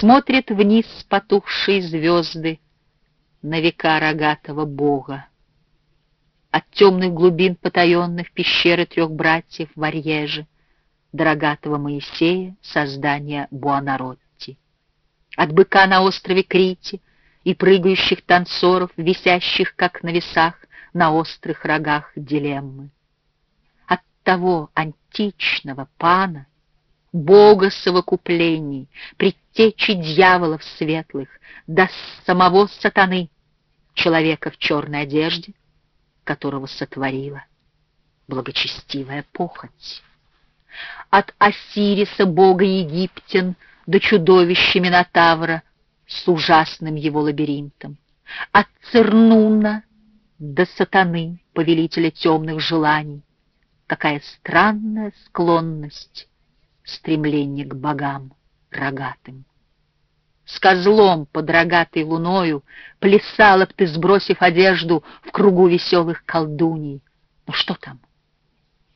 Смотрят вниз потухшие звезды на века рогатого бога. От темных глубин потаенных пещеры трех братьев в Арьеже до рогатого Моисея создания Буанаротти. От быка на острове Крити и прыгающих танцоров, висящих, как на весах, на острых рогах дилеммы. От того античного пана, бога совокуплений, предтечи дьяволов светлых, до самого сатаны, человека в черной одежде, которого сотворила благочестивая похоть. От Осириса, бога египтян, до чудовища Минотавра с ужасным его лабиринтом. От Цернуна до сатаны, повелителя темных желаний. Какая странная склонность, стремление к богам рогатым. С козлом под рогатой луною Плясала б ты, сбросив одежду В кругу веселых колдуней. Ну что там?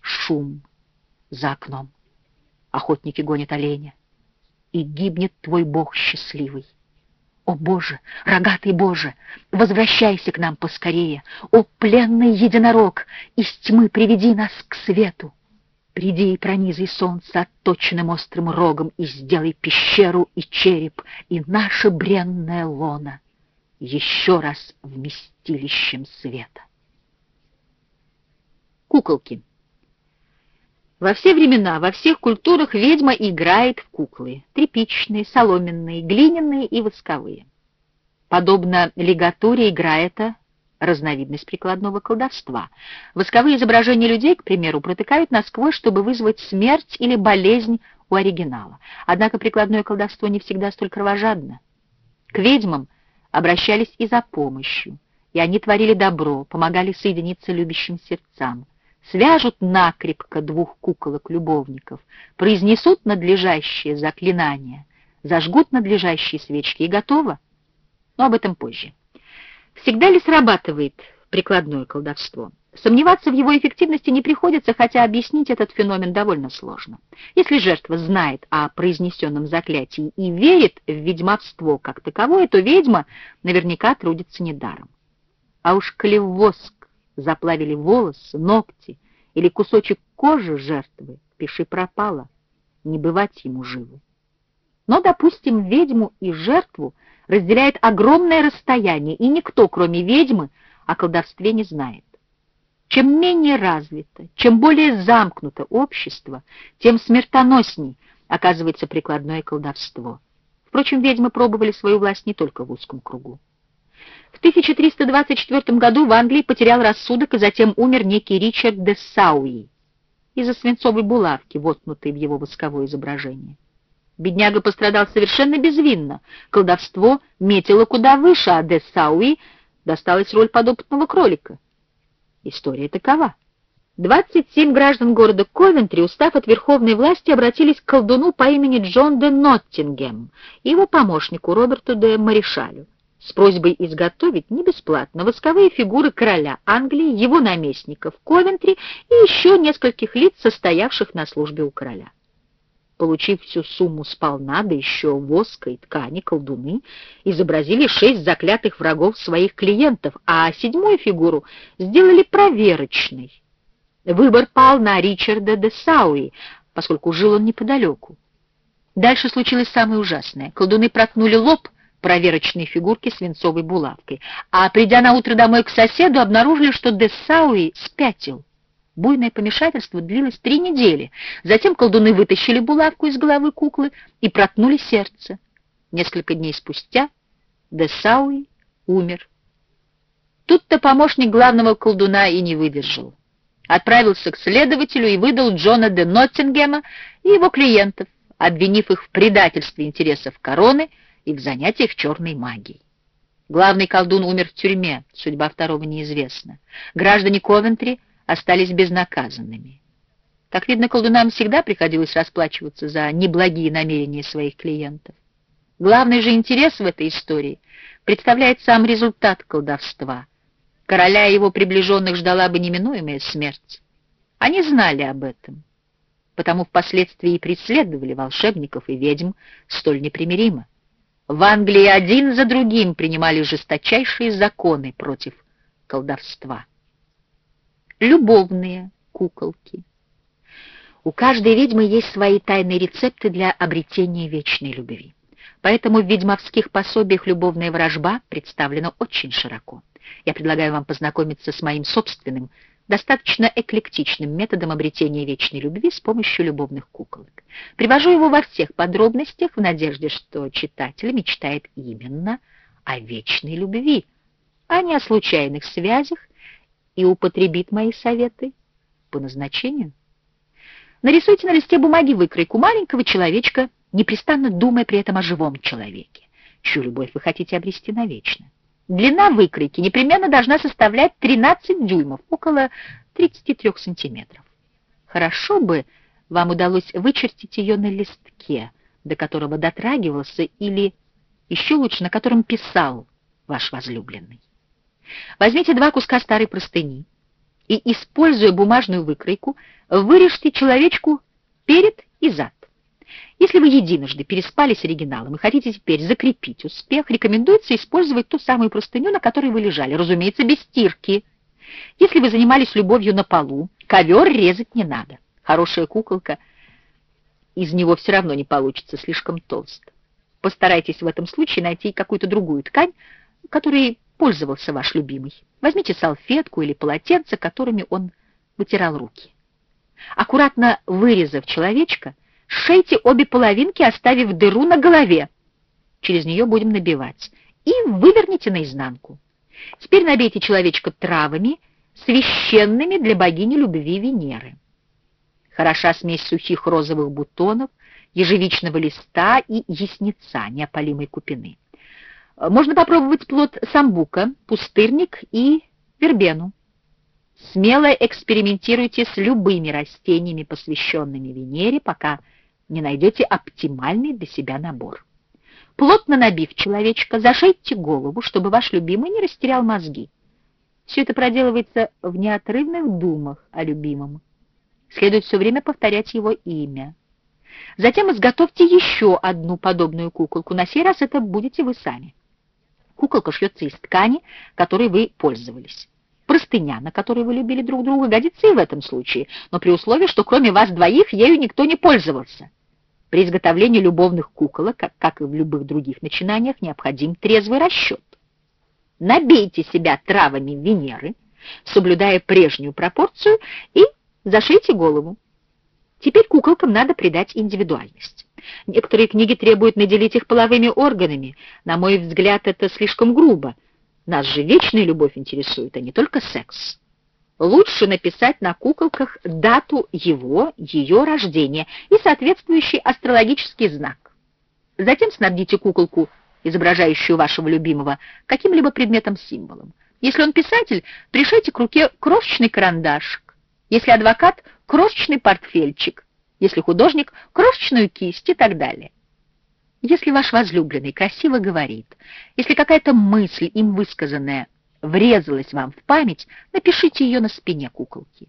Шум за окном. Охотники гонят оленя. И гибнет твой бог счастливый. О, Боже, рогатый Боже, возвращайся к нам поскорее. О, пленный единорог, из тьмы приведи нас к свету. Приди и пронизай солнце отточенным острым рогом и сделай пещеру и череп, и наше бренное лоно еще раз вместилищем света. Куколки. Во все времена, во всех культурах ведьма играет в куклы. Тряпичные, соломенные, глиняные и восковые. Подобно лигатуре игра эта разновидность прикладного колдовства. Восковые изображения людей, к примеру, протыкают насквозь, чтобы вызвать смерть или болезнь у оригинала. Однако прикладное колдовство не всегда столь кровожадно. К ведьмам обращались и за помощью, и они творили добро, помогали соединиться любящим сердцам. Свяжут накрепко двух куколок-любовников, произнесут надлежащее заклинание, зажгут надлежащие свечки и готово. Но об этом позже. Всегда ли срабатывает прикладное колдовство? Сомневаться в его эффективности не приходится, хотя объяснить этот феномен довольно сложно. Если жертва знает о произнесенном заклятии и верит в ведьмовство как таковое, то ведьма наверняка трудится недаром. А уж коли в воск заплавили волосы, ногти или кусочек кожи жертвы, пиши пропало, не бывать ему живу. Но, допустим, ведьму и жертву разделяет огромное расстояние, и никто, кроме ведьмы, о колдовстве не знает. Чем менее развито, чем более замкнуто общество, тем смертоносней оказывается прикладное колдовство. Впрочем, ведьмы пробовали свою власть не только в узком кругу. В 1324 году в Англии потерял рассудок и затем умер некий Ричард де Сауи из-за свинцовой булавки, воткнутой в его восковое изображение. Бедняга пострадал совершенно безвинно. Колдовство метило куда выше, а де Сауи досталась роль подопытного кролика. История такова. 27 граждан города Ковентри, устав от верховной власти, обратились к колдуну по имени Джон де Ноттингем и его помощнику Роберту де Маришалю с просьбой изготовить не бесплатно восковые фигуры короля Англии, его наместников Ковентри и еще нескольких лиц, состоявших на службе у короля. Получив всю сумму сполна, да еще воска и ткани, колдуны изобразили шесть заклятых врагов своих клиентов, а седьмую фигуру сделали проверочной. Выбор пал на Ричарда де Сауи, поскольку жил он неподалеку. Дальше случилось самое ужасное. Колдуны проткнули лоб проверочной фигурки свинцовой булавкой, а придя на утро домой к соседу, обнаружили, что де Сауи спятил. Буйное помешательство длилось три недели. Затем колдуны вытащили булавку из головы куклы и проткнули сердце. Несколько дней спустя Десауи умер. Тут-то помощник главного колдуна и не выдержал. Отправился к следователю и выдал Джона де Ноттингема и его клиентов, обвинив их в предательстве интересов короны и в занятиях черной магией. Главный колдун умер в тюрьме, судьба второго неизвестна. Граждане Ковентри — остались безнаказанными. Как видно, колдунам всегда приходилось расплачиваться за неблагие намерения своих клиентов. Главный же интерес в этой истории представляет сам результат колдовства. Короля и его приближенных ждала бы неминуемая смерть. Они знали об этом, потому впоследствии и преследовали волшебников и ведьм столь непримиримо. В Англии один за другим принимали жесточайшие законы против колдовства. Любовные куколки. У каждой ведьмы есть свои тайные рецепты для обретения вечной любви. Поэтому в ведьмовских пособиях любовная вражба представлена очень широко. Я предлагаю вам познакомиться с моим собственным достаточно эклектичным методом обретения вечной любви с помощью любовных куколок. Привожу его во всех подробностях в надежде, что читатель мечтает именно о вечной любви, а не о случайных связях и употребит мои советы по назначению. Нарисуйте на листе бумаги выкройку маленького человечка, непрестанно думая при этом о живом человеке, чью любовь вы хотите обрести навечно. Длина выкройки непременно должна составлять 13 дюймов, около 33 сантиметров. Хорошо бы вам удалось вычертить ее на листке, до которого дотрагивался, или еще лучше, на котором писал ваш возлюбленный. Возьмите два куска старой простыни и, используя бумажную выкройку, вырежьте человечку перед и зад. Если вы единожды переспали с оригиналом и хотите теперь закрепить успех, рекомендуется использовать ту самую простыню, на которой вы лежали, разумеется, без стирки. Если вы занимались любовью на полу, ковер резать не надо. Хорошая куколка, из него все равно не получится слишком толсто. Постарайтесь в этом случае найти какую-то другую ткань, которой пользовался ваш любимый. Возьмите салфетку или полотенце, которыми он вытирал руки. Аккуратно вырезав человечка, Сшейте обе половинки, оставив дыру на голове. Через нее будем набивать. И выверните наизнанку. Теперь набейте человечка травами, священными для богини любви Венеры. Хороша смесь сухих розовых бутонов, ежевичного листа и ясница неопалимой купины. Можно попробовать плод самбука, пустырник и вербену. Смело экспериментируйте с любыми растениями, посвященными Венере, пока не найдете оптимальный для себя набор. Плотно набив человечка, зашейте голову, чтобы ваш любимый не растерял мозги. Все это проделывается в неотрывных думах о любимом. Следует все время повторять его имя. Затем изготовьте еще одну подобную куколку. На сей раз это будете вы сами. Куколка шьется из ткани, которой вы пользовались. Простыня, на которой вы любили друг друга, годится и в этом случае, но при условии, что кроме вас двоих ею никто не пользовался. При изготовлении любовных куколок, как, как и в любых других начинаниях, необходим трезвый расчет. Набейте себя травами Венеры, соблюдая прежнюю пропорцию, и зашейте голову. Теперь куколкам надо придать индивидуальность. Некоторые книги требуют наделить их половыми органами. На мой взгляд, это слишком грубо. Нас же вечная любовь интересует, а не только секс. Лучше написать на куколках дату его, ее рождения и соответствующий астрологический знак. Затем снабдите куколку, изображающую вашего любимого, каким-либо предметом-символом. Если он писатель, пришейте к руке крошечный карандашик. Если адвокат — крошечный портфельчик. Если художник — крошечную кисть и так далее. Если ваш возлюбленный красиво говорит, если какая-то мысль, им высказанная, врезалась вам в память, напишите ее на спине куколки.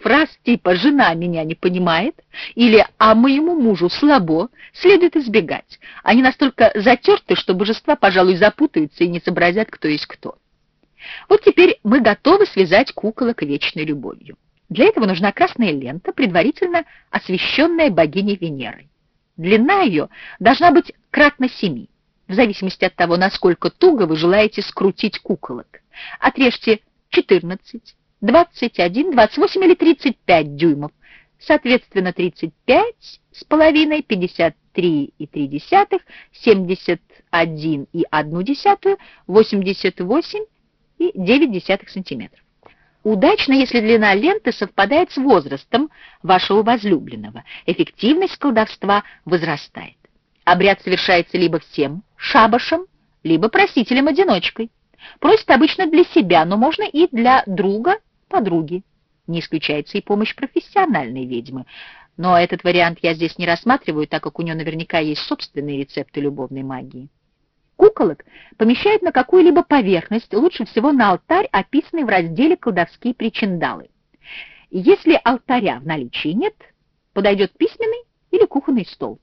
Фраз типа «жена меня не понимает» или «а моему мужу слабо» следует избегать. Они настолько затерты, что божества, пожалуй, запутаются и не сообразят, кто есть кто. Вот теперь мы готовы связать куколок вечной любовью. Для этого нужна красная лента, предварительно освещенная богиней Венерой. Длина ее должна быть кратно семи, в зависимости от того, насколько туго вы желаете скрутить куколок. Отрежьте 14, 21, 28 или 35 дюймов, соответственно 35 с половиной, 53 и 3 десятых, 71 и 1 десятую, 88 и 9 десятых сантиметров. Удачно, если длина ленты совпадает с возрастом вашего возлюбленного. Эффективность колдовства возрастает. Обряд совершается либо всем шабашем, либо просителем-одиночкой. Просит обычно для себя, но можно и для друга, подруги. Не исключается и помощь профессиональной ведьмы. Но этот вариант я здесь не рассматриваю, так как у нее наверняка есть собственные рецепты любовной магии. Куколок помещают на какую-либо поверхность, лучше всего на алтарь, описанный в разделе «Колдовские причиндалы». Если алтаря в наличии нет, подойдет письменный или кухонный стол.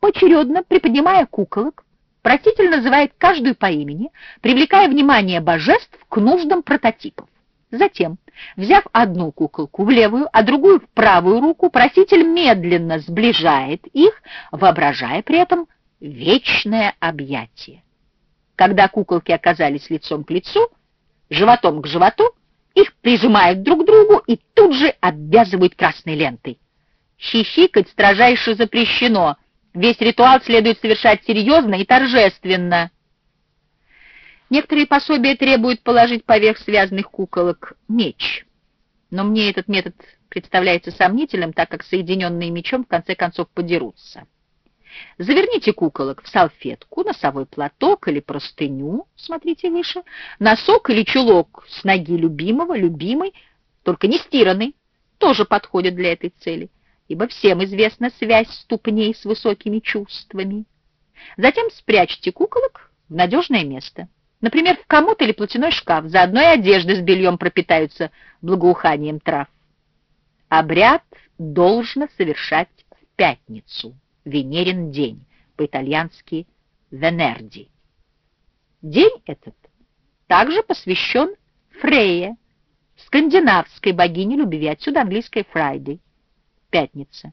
Поочередно, приподнимая куколок, проситель называет каждую по имени, привлекая внимание божеств к нуждам прототипов. Затем, взяв одну куколку в левую, а другую в правую руку, проситель медленно сближает их, воображая при этом вечное объятие. Когда куколки оказались лицом к лицу, животом к животу, их прижимают друг к другу и тут же обвязывают красной лентой. Хихикать строжайше запрещено. Весь ритуал следует совершать серьезно и торжественно. Некоторые пособия требуют положить поверх связанных куколок меч. Но мне этот метод представляется сомнительным, так как соединенные мечом в конце концов подерутся. Заверните куколок в салфетку, носовой платок или простыню, смотрите выше, носок или чулок с ноги любимого, любимой, только не стиранный, тоже подходит для этой цели, ибо всем известна связь ступней с высокими чувствами. Затем спрячьте куколок в надежное место. Например, в комод или платяной шкаф, заодно и одежды с бельем пропитаются благоуханием трав. Обряд должно совершать в пятницу. Венерин день, по-итальянски «Венерди». День этот также посвящен Фрейе, скандинавской богине любви, отсюда английская «Фрайдей» — пятница.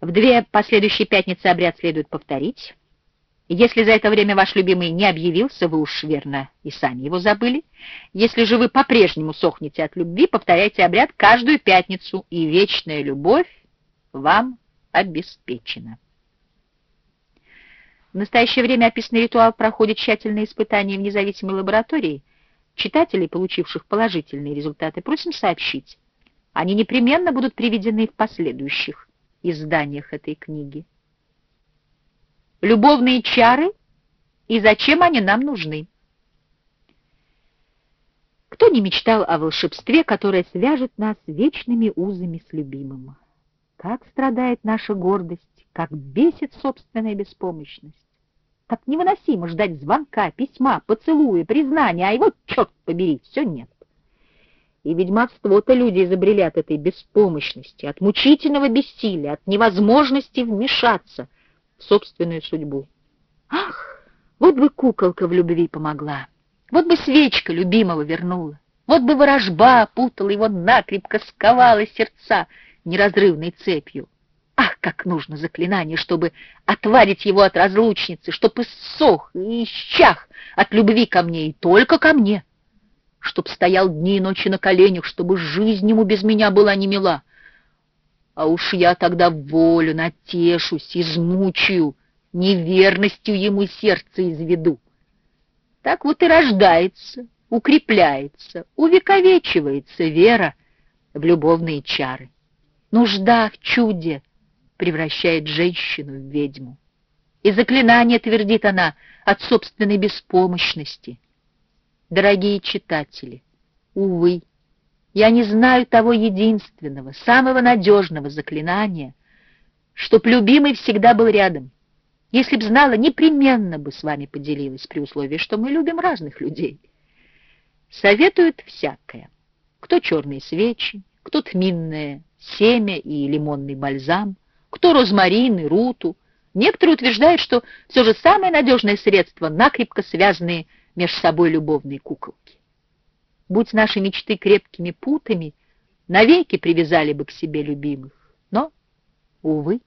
В две последующие пятницы обряд следует повторить. Если за это время ваш любимый не объявился, вы уж верно и сами его забыли. Если же вы по-прежнему сохнете от любви, повторяйте обряд каждую пятницу, и вечная любовь вам обеспечена. В настоящее время описанный ритуал проходит тщательные испытания в независимой лаборатории. Читателей, получивших положительные результаты, просим сообщить. Они непременно будут приведены в последующих изданиях этой книги. Любовные чары и зачем они нам нужны? Кто не мечтал о волшебстве, которое свяжет нас вечными узами с любимым? Как страдает наша гордость, как бесит собственная беспомощность. Как невыносимо ждать звонка, письма, поцелуя, признания, а его, черт побери, все нет. И ведьмовство-то люди изобрели от этой беспомощности, от мучительного бессилия, от невозможности вмешаться в собственную судьбу. Ах, вот бы куколка в любви помогла, вот бы свечка любимого вернула, вот бы ворожба опутала его накрепко, сковала сердца, неразрывной цепью. Ах, как нужно заклинание, чтобы отвадить его от разлучницы, чтоб иссох и исчах от любви ко мне и только ко мне, чтоб стоял дни и ночи на коленях, чтобы жизнь ему без меня была не мила. А уж я тогда волю натешусь, измучаю, неверностью ему сердце изведу. Так вот и рождается, укрепляется, увековечивается вера в любовные чары. Нужда в чуде превращает женщину в ведьму. И заклинание твердит она от собственной беспомощности. Дорогие читатели, увы, я не знаю того единственного, самого надежного заклинания, чтоб любимый всегда был рядом. Если б знала, непременно бы с вами поделилась, при условии, что мы любим разных людей. Советуют всякое. Кто черные свечи, кто тминное семя и лимонный бальзам, кто розмарин и руту. Некоторые утверждают, что все же самое надежное средство — накрепко связанные между собой любовные куколки. Будь наши мечты крепкими путами, навеки привязали бы к себе любимых. Но, увы,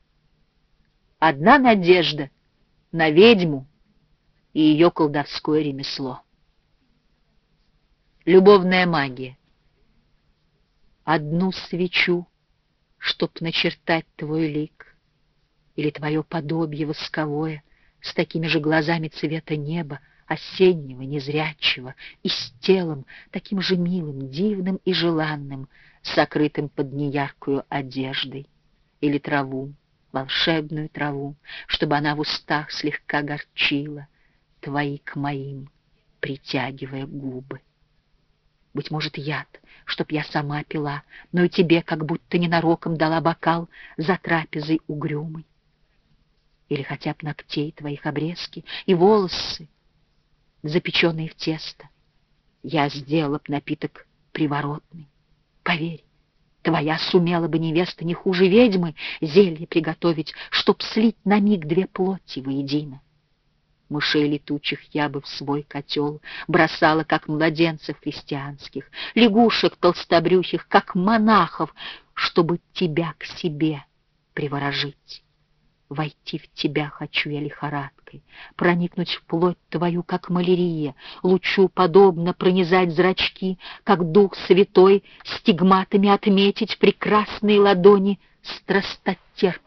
одна надежда на ведьму и ее колдовское ремесло. Любовная магия. Одну свечу чтоб начертать твой лик, или твое подобие восковое с такими же глазами цвета неба, осеннего, незрячего, и с телом таким же милым, дивным и желанным, сокрытым под неяркую одеждой, или траву, волшебную траву, чтобы она в устах слегка горчила, твои к моим, притягивая губы. Быть может, яд, чтоб я сама пила, но и тебе как будто ненароком дала бокал за трапезой угрюмой. Или хотя б ногтей твоих обрезки и волосы, запеченные в тесто. Я сделала б напиток приворотный. Поверь, твоя сумела бы невеста не хуже ведьмы зелье приготовить, чтоб слить на миг две плоти воедино. Мышей летучих я бы в свой котел Бросала, как младенцев христианских, Лягушек толстобрюхих, как монахов, Чтобы тебя к себе приворожить. Войти в тебя хочу я лихорадкой, Проникнуть в плоть твою, как малярия, Лучу подобно пронизать зрачки, Как дух святой стигматами отметить Прекрасные ладони страстотерпкой